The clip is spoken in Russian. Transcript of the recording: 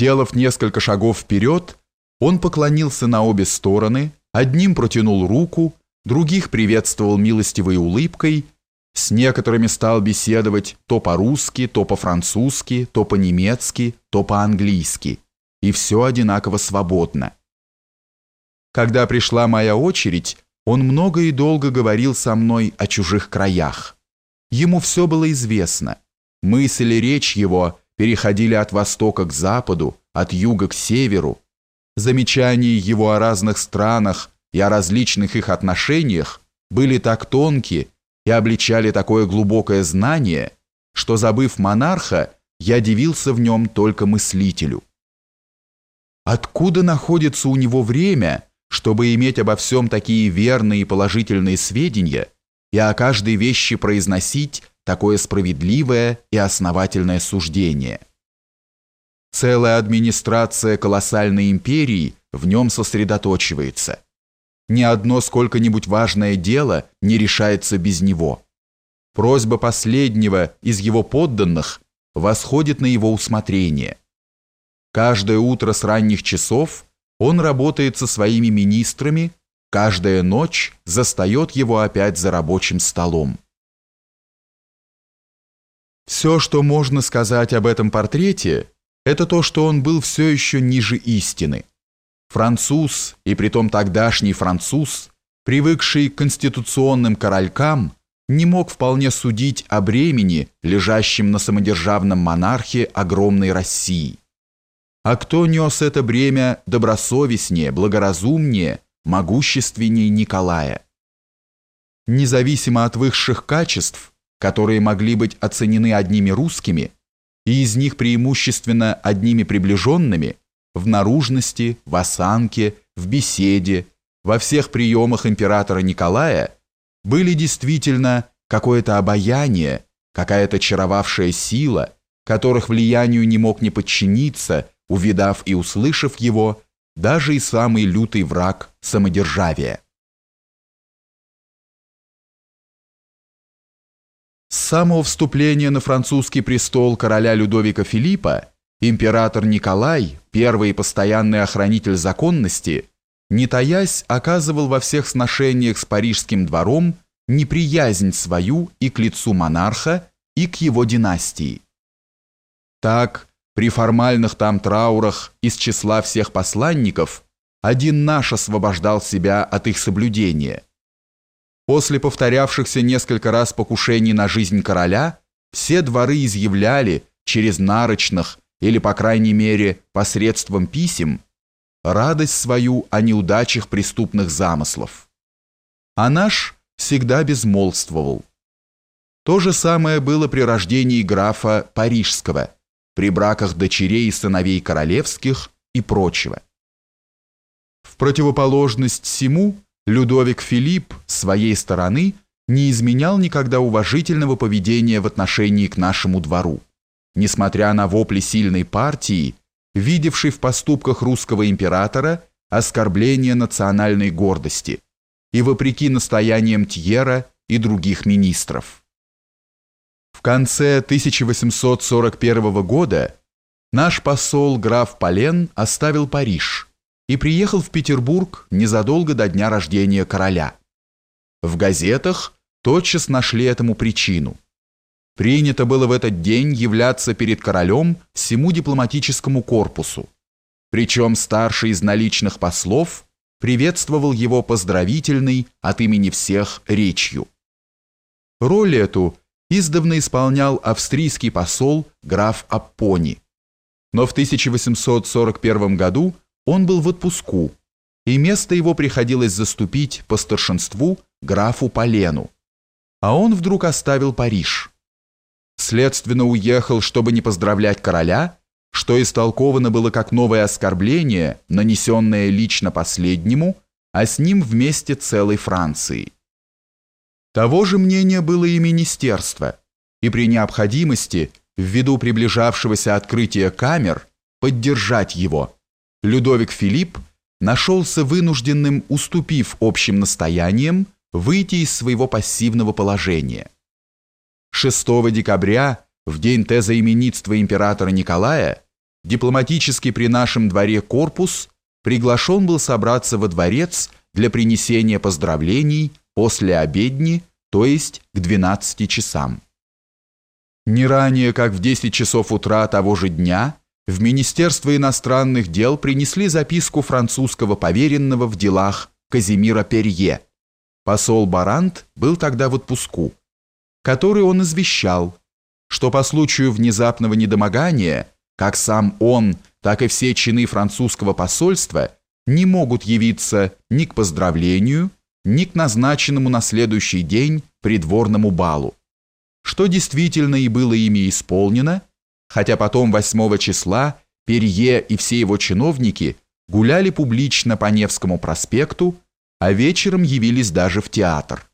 Сделав несколько шагов вперед, он поклонился на обе стороны, одним протянул руку, других приветствовал милостивой улыбкой, с некоторыми стал беседовать то по-русски, то по-французски, то по-немецки, то по-английски, и все одинаково свободно. Когда пришла моя очередь, он много и долго говорил со мной о чужих краях. Ему все было известно. Мысль и речь его переходили от востока к западу, от юга к северу. Замечания его о разных странах и о различных их отношениях были так тонкие и обличали такое глубокое знание, что, забыв монарха, я дивился в нем только мыслителю. Откуда находится у него время, чтобы иметь обо всем такие верные и положительные сведения и о каждой вещи произносить такое справедливое и основательное суждение. Целая администрация колоссальной империи в нем сосредоточивается. Ни одно сколько-нибудь важное дело не решается без него. Просьба последнего из его подданных восходит на его усмотрение. Каждое утро с ранних часов он работает со своими министрами, каждая ночь застает его опять за рабочим столом. Все, что можно сказать об этом портрете, это то, что он был все еще ниже истины. Француз, и притом тогдашний француз, привыкший к конституционным королькам, не мог вполне судить о бремени, лежащем на самодержавном монархе огромной России. А кто нес это бремя добросовестнее, благоразумнее, могущественнее Николая? Независимо от высших качеств, которые могли быть оценены одними русскими, и из них преимущественно одними приближенными, в наружности, в осанке, в беседе, во всех приемах императора Николая, были действительно какое-то обаяние, какая-то чаровавшая сила, которых влиянию не мог не подчиниться, увидав и услышав его, даже и самый лютый враг самодержавия. С самого вступления на французский престол короля Людовика Филиппа император Николай, первый постоянный охранитель законности, не таясь, оказывал во всех сношениях с парижским двором неприязнь свою и к лицу монарха, и к его династии. Так, при формальных там траурах из числа всех посланников один наш освобождал себя от их соблюдения – После повторявшихся несколько раз покушений на жизнь короля, все дворы изъявляли через нарочных или, по крайней мере, посредством писем, радость свою о неудачах преступных замыслов. А наш всегда безмолвствовал. То же самое было при рождении графа Парижского, при браках дочерей и сыновей королевских и прочего. В противоположность всему – Людовик Филипп с своей стороны не изменял никогда уважительного поведения в отношении к нашему двору, несмотря на вопли сильной партии, видевшей в поступках русского императора оскорбление национальной гордости и вопреки настояниям Тьера и других министров. В конце 1841 года наш посол граф Полен оставил Париж – и приехал в Петербург незадолго до дня рождения короля. В газетах тотчас нашли этому причину. Принято было в этот день являться перед королем всему дипломатическому корпусу. Причем старший из наличных послов приветствовал его поздравительной от имени всех речью. Роль эту издавна исполнял австрийский посол граф Аппони. Но в 1841 году он был в отпуску, и место его приходилось заступить по старшинству графу Полену. А он вдруг оставил Париж. Следственно уехал, чтобы не поздравлять короля, что истолковано было как новое оскорбление, нанесенное лично последнему, а с ним вместе целой Франции. Того же мнения было и министерство, и при необходимости, ввиду приближавшегося открытия камер, поддержать его – Людовик Филипп нашелся вынужденным, уступив общим настояниям, выйти из своего пассивного положения. 6 декабря, в день тезаименитства императора Николая, дипломатически при нашем дворе корпус приглашен был собраться во дворец для принесения поздравлений после обедни, то есть к 12 часам. Не ранее, как в 10 часов утра того же дня, в Министерство иностранных дел принесли записку французского поверенного в делах Казимира Перье. Посол Барант был тогда в отпуску, который он извещал, что по случаю внезапного недомогания, как сам он, так и все чины французского посольства не могут явиться ни к поздравлению, ни к назначенному на следующий день придворному балу, что действительно и было ими исполнено, хотя потом 8 числа Перье и все его чиновники гуляли публично по Невскому проспекту, а вечером явились даже в театр.